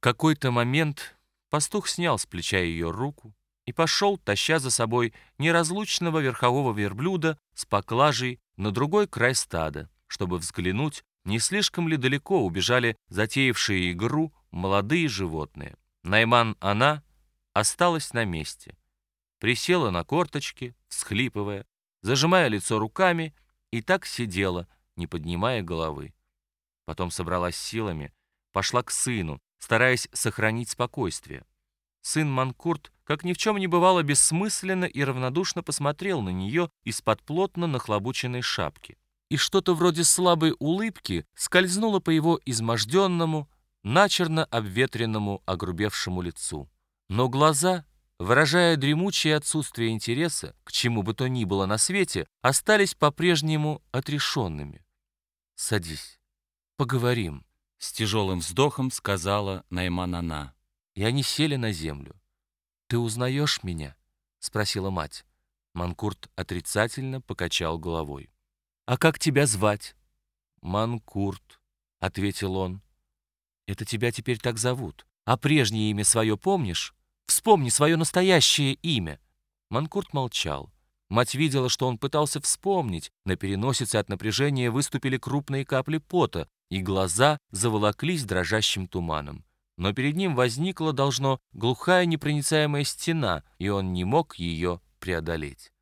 какой-то момент пастух снял с плеча ее руку и пошел, таща за собой неразлучного верхового верблюда с поклажей на другой край стада, чтобы взглянуть, не слишком ли далеко убежали затеявшие игру молодые животные. Найман она осталась на месте, присела на корточки, всхлипывая, зажимая лицо руками, и так сидела, не поднимая головы. Потом собралась силами, пошла к сыну, стараясь сохранить спокойствие. Сын Манкурт, как ни в чем не бывало, бессмысленно и равнодушно посмотрел на нее из-под плотно нахлобученной шапки. И что-то вроде слабой улыбки скользнуло по его изможденному, начерно обветренному, огрубевшему лицу. Но глаза, выражая дремучее отсутствие интереса к чему бы то ни было на свете, остались по-прежнему отрешенными. «Садись, поговорим», — с тяжелым вздохом сказала Найман И они сели на землю. «Ты узнаешь меня?» — спросила мать. Манкурт отрицательно покачал головой. «А как тебя звать?» «Манкурт», — ответил он. «Это тебя теперь так зовут. А прежнее имя свое помнишь? Вспомни свое настоящее имя». Манкурт молчал. Мать видела, что он пытался вспомнить. На переносице от напряжения выступили крупные капли пота, и глаза заволоклись дрожащим туманом. Но перед ним возникла, должно, глухая непроницаемая стена, и он не мог ее преодолеть.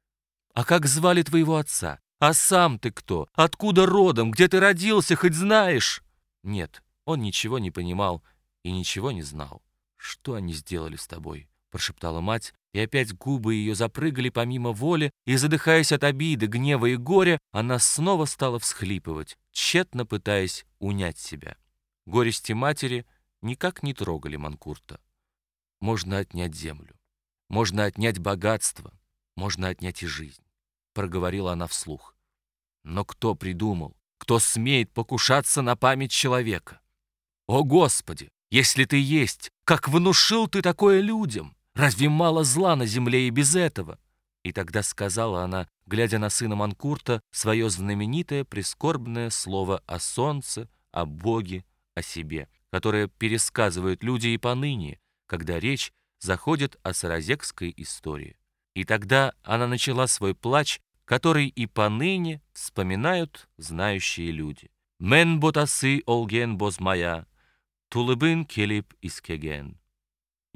«А как звали твоего отца? А сам ты кто? Откуда родом? Где ты родился? Хоть знаешь?» Нет, он ничего не понимал и ничего не знал. «Что они сделали с тобой?» — прошептала мать, и опять губы ее запрыгали помимо воли, и, задыхаясь от обиды, гнева и горя, она снова стала всхлипывать, тщетно пытаясь унять себя. Горести матери никак не трогали Манкурта. Можно отнять землю, можно отнять богатство, можно отнять и жизнь, проговорила она вслух. Но кто придумал, кто смеет покушаться на память человека? О, Господи, если ты есть, как внушил ты такое людям? Разве мало зла на земле и без этого?» И тогда сказала она, глядя на сына Манкурта, свое знаменитое прискорбное слово о солнце, о Боге, о себе, которое пересказывают люди и поныне, когда речь заходит о саразекской истории. И тогда она начала свой плач, который и поныне вспоминают знающие люди. «Мен ботасы олген бозмая, тулыбын келип искеген».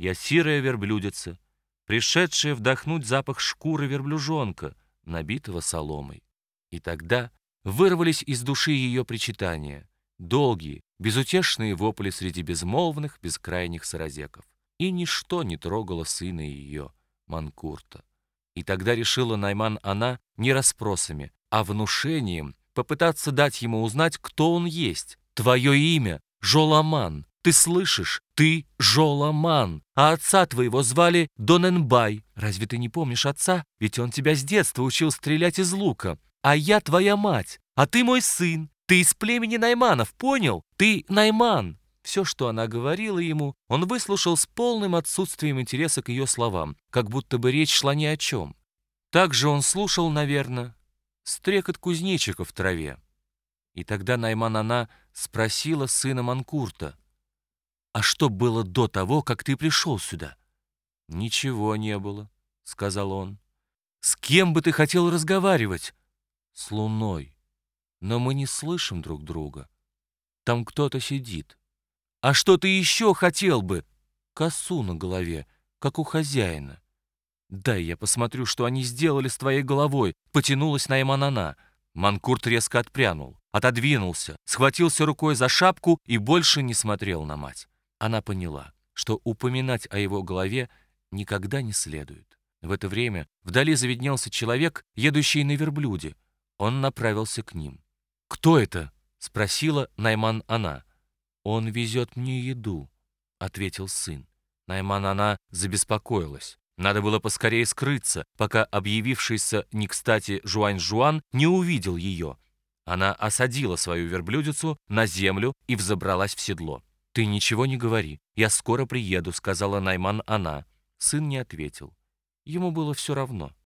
Я сирая верблюдица, пришедшая вдохнуть запах шкуры верблюжонка, набитого соломой. И тогда вырвались из души ее причитания, долгие, безутешные вопли среди безмолвных, бескрайних саразеков. И ничто не трогало сына ее, Манкурта. И тогда решила Найман она не расспросами, а внушением попытаться дать ему узнать, кто он есть. Твое имя — Жоламан, ты слышишь? Ты Жоламан, а отца твоего звали Доненбай. Разве ты не помнишь отца? Ведь он тебя с детства учил стрелять из лука. А я твоя мать, а ты мой сын. Ты из племени Найманов, понял? Ты Найман. Все, что она говорила ему, он выслушал с полным отсутствием интереса к ее словам, как будто бы речь шла ни о чем. Также он слушал, наверное, стрекот кузнечиков в траве. И тогда Найман она спросила сына Манкурта — «А что было до того, как ты пришел сюда?» «Ничего не было», — сказал он. «С кем бы ты хотел разговаривать?» «С луной. Но мы не слышим друг друга. Там кто-то сидит. А что ты еще хотел бы?» «Косу на голове, как у хозяина». «Дай я посмотрю, что они сделали с твоей головой», — потянулась Найманана. Манкурт резко отпрянул, отодвинулся, схватился рукой за шапку и больше не смотрел на мать. Она поняла, что упоминать о его голове никогда не следует. В это время вдали заведнелся человек, едущий на верблюде. Он направился к ним. «Кто это?» — спросила Найман она. «Он везет мне еду», — ответил сын. Найман она забеспокоилась. Надо было поскорее скрыться, пока объявившийся не кстати Жуань-Жуан не увидел ее. Она осадила свою верблюдицу на землю и взобралась в седло. «Ты ничего не говори, я скоро приеду», — сказала Найман она. Сын не ответил. Ему было все равно.